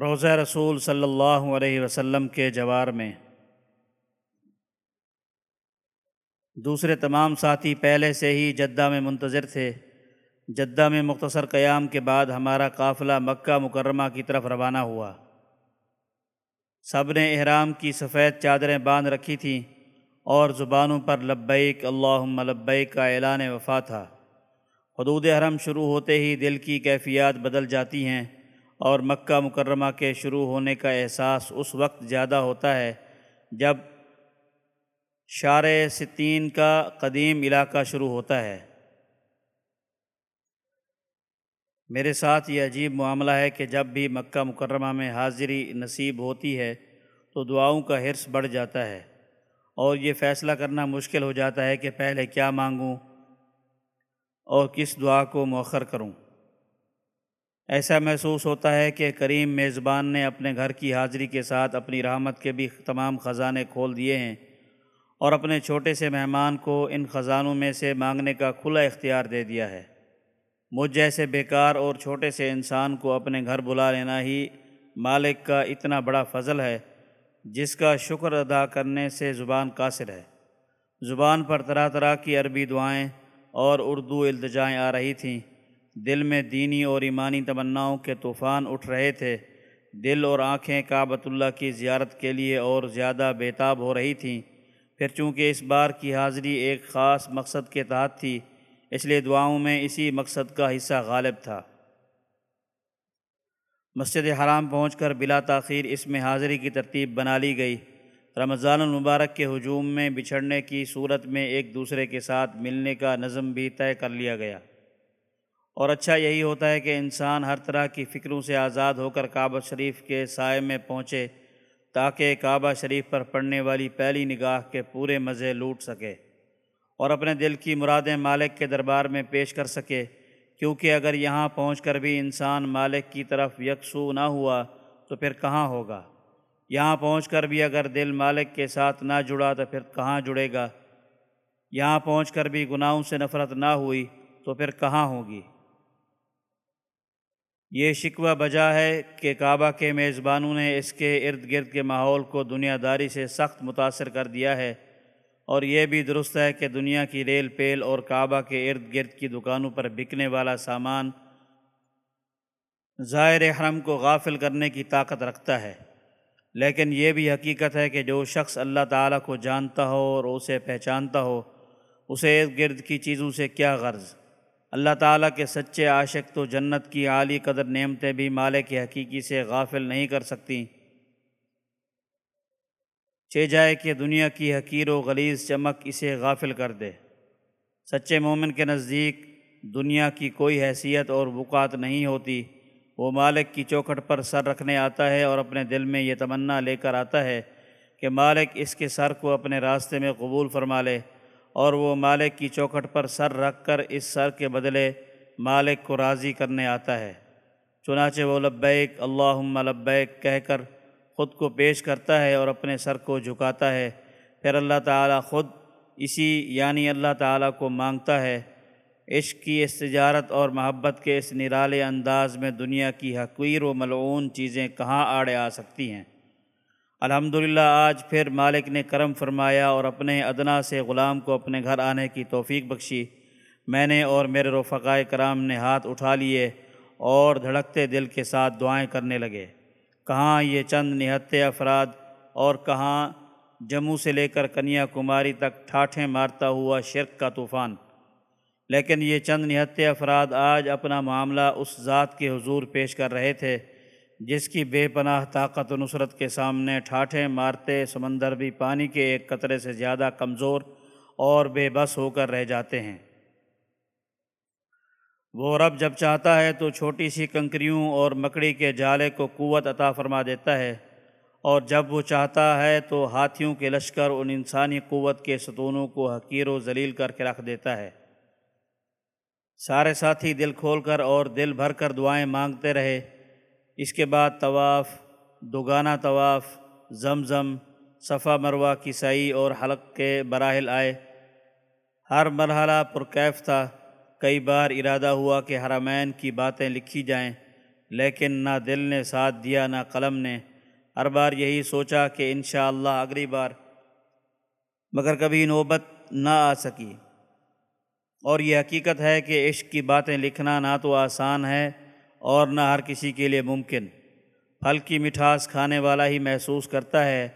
روضہ رسول صلی اللہ علیہ وسلم کے جوار میں۔ دوسرے تمام ساتھی پہلے سے ہی جدہ میں منتظر تھے۔ جدہ میں مختصر قیام کے بعد ہمارا قافلہ مکہ مکرمہ کی طرف روانہ ہوا۔ سب نے احرام کی سفید چادریں باندھ رکھی تھیں اور زبانوں پر لبیک اللہم لبیک کا اعلان وفا تھا۔ حدود حرم شروع ہوتے ہی دل کی کیفیات بدل جاتی ہیں۔ اور مکہ مکرمہ کے شروع ہونے کا احساس اس وقت زیادہ ہوتا ہے جب شار ستین کا قدیم علاقہ شروع ہوتا ہے۔ میرے ساتھ یہ عجیب معاملہ ہے کہ جب بھی مکہ مکرمہ میں حاضری نصیب ہوتی ہے تو دعاؤں کا حرص بڑھ جاتا ہے اور یہ فیصلہ کرنا مشکل ہو جاتا ہے کہ پہلے کیا مانگوں اور کس دعا کو مؤخر کروں۔ ایسا محسوس ہوتا ہے کہ کریم میزبان نے اپنے گھر کی حاضری کے ساتھ اپنی رحمت کے بھی تمام خزانے کھول دیے ہیں اور اپنے چھوٹے سے مہمان کو ان خزانوں میں سے مانگنے کا کھلا اختیار دے دیا ہے۔ مجھ جیسے بیکار اور چھوٹے سے انسان کو اپنے گھر بلا لینا ہی مالک کا اتنا بڑا فضل ہے، جس کا شکر ادا کرنے سے زبان قاصر ہے۔ زبان پر طرح طرح کی عربی دعائیں اور اردو التجائیں آ رہی تھیں۔ دل میں دینی اور ایمانی تمناؤں کے طوفان اٹھ رہے تھے۔ دل اور آنکھیں کعبۃ اللہ کی زیارت کے لیے اور زیادہ بیتاب ہو رہی تھیں۔ پھر چونکہ اس بار کی حاضری ایک خاص مقصد کے تحت تھی، اس لیے دعاؤں میں اسی مقصد کا حصہ غالب تھا۔ مسجد حرام پہنچ کر بلا تاخیر اس میں حاضری کی ترتیب بنا لی گئی۔ رمضان المبارک کے ہجوم میں بچھڑنے کی صورت میں ایک دوسرے کے ساتھ ملنے کا نظم بھی طے کر لیا گیا۔ اور اچھا یہی ہوتا ہے کہ انسان ہر طرح کی فکروں سے آزاد ہو کر کعبہ شریف کے سائے میں پہنچے تاکہ کعبہ شریف پر پڑنے والی پہلی نگاہ کے پورے مزے لوٹ سکے اور اپنے دل کی مرادیں مالک کے دربار میں پیش کر سکے کیونکہ اگر یہاں پہنچ کر بھی انسان مالک کی طرف یکسو نہ ہوا تو پھر کہاں ہوگا؟ یہاں پہنچ کر بھی اگر دل مالک کے ساتھ نہ جڑا تو پھر کہاں جڑے گا؟ یہاں پہنچ کر بھی گناہوں سے نفرت نہ ہوئی تو پھر کہاں ہوگی؟ یہ شکوہ بجا ہے کہ کعبہ کے میزبانوں نے اس کے ارد گرد کے ماحول کو دنیا داری سے سخت متاثر کر دیا ہے اور یہ بھی درست ہے کہ دنیا کی ریل پیل اور کعبہ کے ارد گرد کی دکانوں پر بکنے والا سامان ظاہر حرم کو غافل کرنے کی طاقت رکھتا ہے۔ لیکن یہ بھی حقیقت ہے کہ جو شخص اللہ تعالیٰ کو جانتا ہو اور اسے پہچانتا ہو، اسے ارد گرد کی چیزوں سے کیا غرض؟ اللہ تعالیٰ کے سچے عاشق تو جنت کی عالی قدر نعمتیں بھی مالک کے حقیقی سے غافل نہیں کر سکتی۔ چے جائے کہ دنیا کی حقیر و غلیظ چمک اسے غافل کر دے۔ سچے مومن کے نزدیک دنیا کی کوئی حیثیت اور بکات نہیں ہوتی۔ وہ مالک کی چوکھٹ پر سر رکھنے آتا ہے اور اپنے دل میں یہ تمنا لے کر آتا ہے کہ مالک اس کے سر کو اپنے راستے میں قبول فرما لے۔ اور وہ مالک کی چوکھٹ پر سر رکھ کر اس سر کے بدلے مالک کو راضی کرنے آتا ہے۔ چنانچہ وہ لبیک، اللہم لبیک کہہ کر خود کو پیش کرتا ہے اور اپنے سر کو جھکاتا ہے۔ پھر اللہ تعالیٰ خود اسی یعنی اللہ تعالیٰ کو مانگتا ہے۔ عشق کی اس تجارت اور محبت کے اس نرالے انداز میں دنیا کی حقیر و ملعون چیزیں کہاں آڑے آ سکتی ہیں؟ الحمدللہ، آج پھر مالک نے کرم فرمایا اور اپنے ادنا سے غلام کو اپنے گھر آنے کی توفیق بخشی۔ میں نے اور میرے رفقائے کرام نے ہاتھ اٹھا لیے اور دھڑکتے دل کے ساتھ دعائیں کرنے لگے۔ کہاں یہ چند نہتے افراد اور کہاں جموں سے لے کر کنیا کماری تک ٹھاٹھیں مارتا ہوا شرک کا طوفان؟ لیکن یہ چند نہتے افراد آج اپنا معاملہ اس ذات کے حضور پیش کر رہے تھے۔ جس کی بے پناہ طاقت و نصرت کے سامنے ٹھاٹھیں مارتے سمندر بھی پانی کے ایک قطرے سے زیادہ کمزور اور بے بس ہو کر رہ جاتے ہیں۔ وہ رب جب چاہتا ہے تو چھوٹی سی کنکریوں اور مکڑی کے جالے کو قوت عطا فرما دیتا ہے اور جب وہ چاہتا ہے تو ہاتھیوں کے لشکر ان انسانی قوت کے ستونوں کو حقیر و ذلیل کر کے رکھ دیتا ہے۔ سارے ساتھی دل کھول کر اور دل بھر کر دعائیں مانگتے رہے۔ اس کے بعد طواف، دوگانہ طواف، زمزم، صفا مروہ کی سعی اور حلق کے براہل آئے۔ ہر مرحلہ پرکیف تھا۔ کئی بار ارادہ ہوا کہ حرمین کی باتیں لکھی جائیں، لیکن نہ دل نے ساتھ دیا، نہ قلم نے۔ ہر بار یہی سوچا کہ انشاءاللہ اللہ اگلی بار مگر کبھی نوبت نہ آ سکی۔ اور یہ حقیقت ہے کہ عشق کی باتیں لکھنا نہ تو آسان ہے اور نہ ہر کسی کے لیے ممکن۔ پھل کی مٹھاس کھانے والا ہی محسوس کرتا ہے۔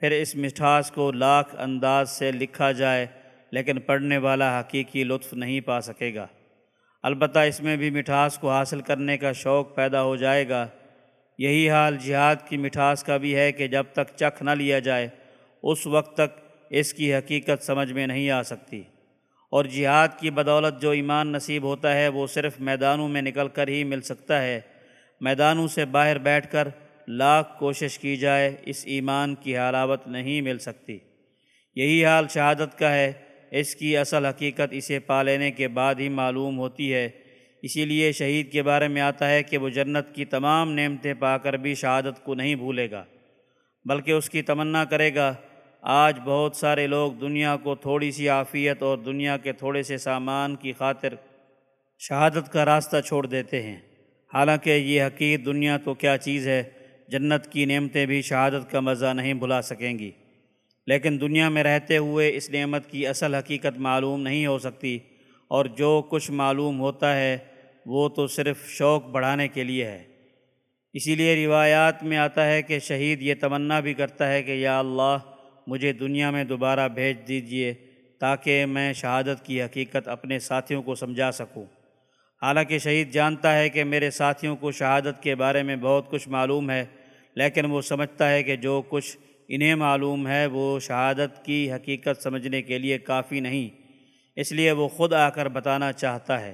پھر اس مٹھاس کو لاکھ انداز سے لکھا جائے، لیکن پڑھنے والا حقیقی لطف نہیں پا سکے گا۔ البتہ اس میں بھی مٹھاس کو حاصل کرنے کا شوق پیدا ہو جائے گا۔ یہی حال جہاد کی مٹھاس کا بھی ہے کہ جب تک چکھ نہ لیا جائے، اس وقت تک اس کی حقیقت سمجھ میں نہیں آ سکتی۔ اور جہاد کی بدولت جو ایمان نصیب ہوتا ہے وہ صرف میدانوں میں نکل کر ہی مل سکتا ہے۔ میدانوں سے باہر بیٹھ کر لاکھ کوشش کی جائے، اس ایمان کی حلاوت نہیں مل سکتی۔ یہی حال شہادت کا ہے۔ اس کی اصل حقیقت اسے پا لینے کے بعد ہی معلوم ہوتی ہے۔ اسی لیے شہید کے بارے میں آتا ہے کہ وہ جنت کی تمام نعمتیں پا کر بھی شہادت کو نہیں بھولے گا، بلکہ اس کی تمنا کرے گا۔ آج بہت سارے لوگ دنیا کو تھوڑی سی عافیت اور دنیا کے تھوڑے سے سامان کی خاطر شہادت کا راستہ چھوڑ دیتے ہیں۔ حالانکہ یہ حقیق دنیا تو کیا چیز ہے، جنت کی نعمتیں بھی شہادت کا مزہ نہیں بھلا سکیں گی۔ لیکن دنیا میں رہتے ہوئے اس نعمت کی اصل حقیقت معلوم نہیں ہو سکتی اور جو کچھ معلوم ہوتا ہے، وہ تو صرف شوق بڑھانے کے لیے ہے۔ اسی لیے روایات میں آتا ہے کہ شہید یہ تمنا بھی کرتا ہے کہ یا اللہ مجھے دنیا میں دوبارہ بھیج دیجیے تاکہ میں شہادت کی حقیقت اپنے ساتھیوں کو سمجھا سکوں۔ حالانکہ شہید جانتا ہے کہ میرے ساتھیوں کو شہادت کے بارے میں بہت کچھ معلوم ہے، لیکن وہ سمجھتا ہے کہ جو کچھ انہیں معلوم ہے وہ شہادت کی حقیقت سمجھنے کے لیے کافی نہیں۔ اس لیے وہ خود آ کر بتانا چاہتا ہے۔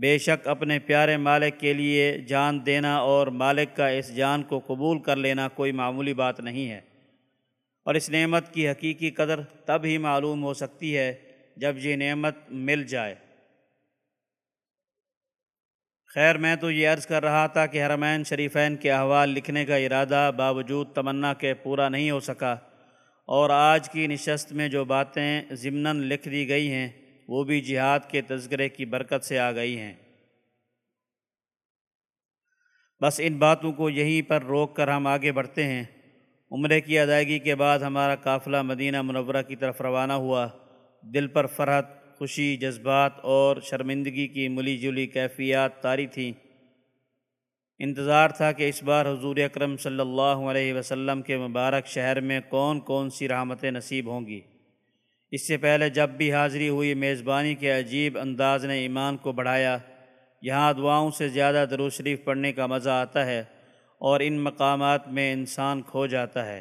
بے شک اپنے پیارے مالک کے لیے جان دینا اور مالک کا اس جان کو قبول کر لینا کوئی معمولی بات نہیں ہے۔ اور اس نعمت کی حقیقی قدر تب ہی معلوم ہو سکتی ہے جب یہ نعمت مل جائے۔ خیر، میں تو یہ عرض کر رہا تھا کہ حرمین شریفین کے احوال لکھنے کا ارادہ باوجود تمنا کے پورا نہیں ہو سکا، اور آج کی نشست میں جو باتیں ضمناً لکھ دی گئی ہیں، وہ بھی جہاد کے تذکرے کی برکت سے آ گئی ہیں۔ بس ان باتوں کو یہیں پر روک کر ہم آگے بڑھتے ہیں۔ عمرے کی ادائیگی کے بعد ہمارا قافلہ مدینہ منورہ کی طرف روانہ ہوا۔ دل پر فرحت، خوشی، جذبات اور شرمندگی کی ملی جلی کیفیات طاری تھیں۔ انتظار تھا کہ اس بار حضور اکرم صلی اللہ علیہ وسلم کے مبارک شہر میں کون کون سی رحمتیں نصیب ہوں گی۔ اس سے پہلے جب بھی حاضری ہوئی، میزبانی کے عجیب انداز نے ایمان کو بڑھایا۔ یہاں دعاؤں سے زیادہ درو شریف پڑھنے کا مزہ آتا ہے۔ اور ان مقامات میں انسان کھو جاتا ہے۔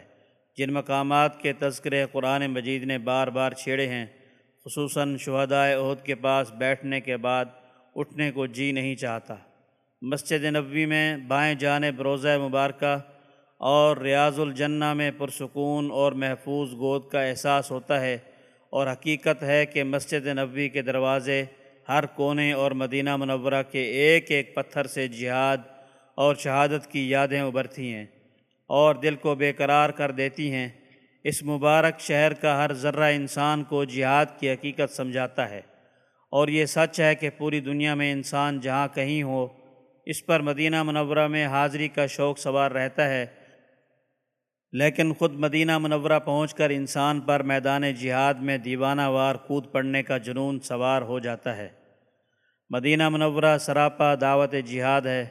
جن مقامات کے تذکرے قرآن مجید نے بار بار چھیڑے ہیں، خصوصاً شہدائے عہد کے پاس بیٹھنے کے بعد اٹھنے کو جی نہیں چاہتا۔ مسجد نبوی میں بائیں جانب روزہ مبارکہ اور ریاض الجنہ میں پرسکون اور محفوظ گود کا احساس ہوتا ہے اور حقیقت ہے کہ مسجد نبوی کے دروازے ہر کونے اور مدینہ منورہ کے ایک ایک پتھر سے جہاد اور شہادت کی یادیں ابھرتی ہیں اور دل کو بے قرار کر دیتی ہیں۔ اس مبارک شہر کا ہر ذرہ انسان کو جہاد کی حقیقت سمجھاتا ہے۔ اور یہ سچ ہے کہ پوری دنیا میں انسان جہاں کہیں ہو، اس پر مدینہ منورہ میں حاضری کا شوق سوار رہتا ہے۔ لیکن خود مدینہ منورہ پہنچ کر انسان پر میدان جہاد میں دیوانہ وار کود پڑنے کا جنون سوار ہو جاتا ہے۔ مدینہ منورہ سراپا دعوت جہاد ہے۔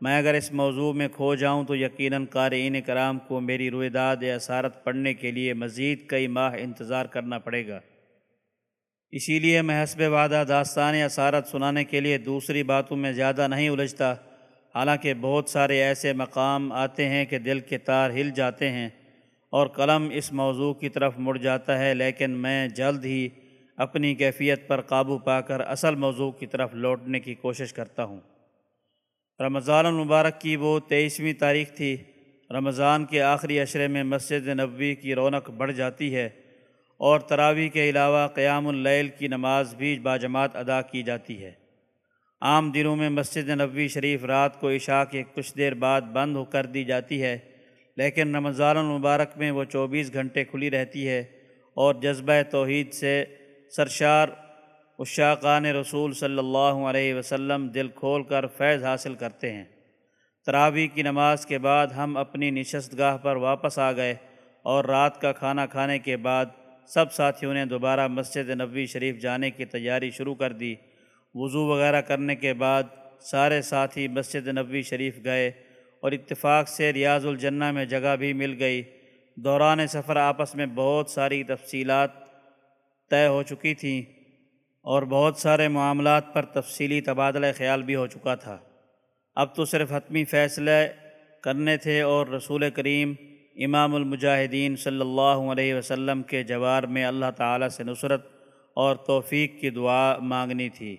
میں اگر اس موضوع میں کھو جاؤں تو یقیناً قارئین کرام کو میری رویداد یا اسارت پڑھنے کے لیے مزید کئی ماہ انتظار کرنا پڑے گا۔ اسی لیے میں حسب وعدہ داستان اسارت سنانے کے لیے دوسری باتوں میں زیادہ نہیں الجھتا، حالانکہ بہت سارے ایسے مقام آتے ہیں کہ دل کے تار ہل جاتے ہیں اور قلم اس موضوع کی طرف مڑ جاتا ہے، لیکن میں جلد ہی اپنی کیفیت پر قابو پا کر اصل موضوع کی طرف لوٹنے کی کوشش کرتا ہوں۔ رمضان المبارک کی وہ تیئیسویں تاریخ تھی۔ رمضان کے آخری عشرے میں مسجد نبوی کی رونق بڑھ جاتی ہے اور تراوی کے علاوہ قیام اللیل کی نماز بھی باجماعت ادا کی جاتی ہے۔ عام دنوں میں مسجد نبوی شریف رات کو عشاء کے کچھ دیر بعد بند ہو کر دی جاتی ہے، لیکن رمضان المبارک میں وہ چوبیس گھنٹے کھلی رہتی ہے اور جذبہ توحید سے سرشار اشاقان رسول صلی اللہ علیہ وسلم دل کھول کر فیض حاصل کرتے ہیں۔ تراوی کی نماز کے بعد ہم اپنی نشست گاہ پر واپس آ گئے اور رات کا کھانا کھانے کے بعد سب ساتھیوں نے دوبارہ مسجد نبوی شریف جانے کی تیاری شروع کر دی۔ وضو وغیرہ کرنے کے بعد سارے ساتھی مسجد نبوی شریف گئے اور اتفاق سے ریاض الجنہ میں جگہ بھی مل گئی۔ دوران سفر آپس میں بہت ساری تفصیلات طے ہو چکی تھیں۔ اور بہت سارے معاملات پر تفصیلی تبادلہ خیال بھی ہو چکا تھا۔ اب تو صرف حتمی فیصلے کرنے تھے اور رسول کریم امام المجاہدین صلی اللہ علیہ وسلم کے جوار میں اللہ تعالیٰ سے نصرت اور توفیق کی دعا مانگنی تھی۔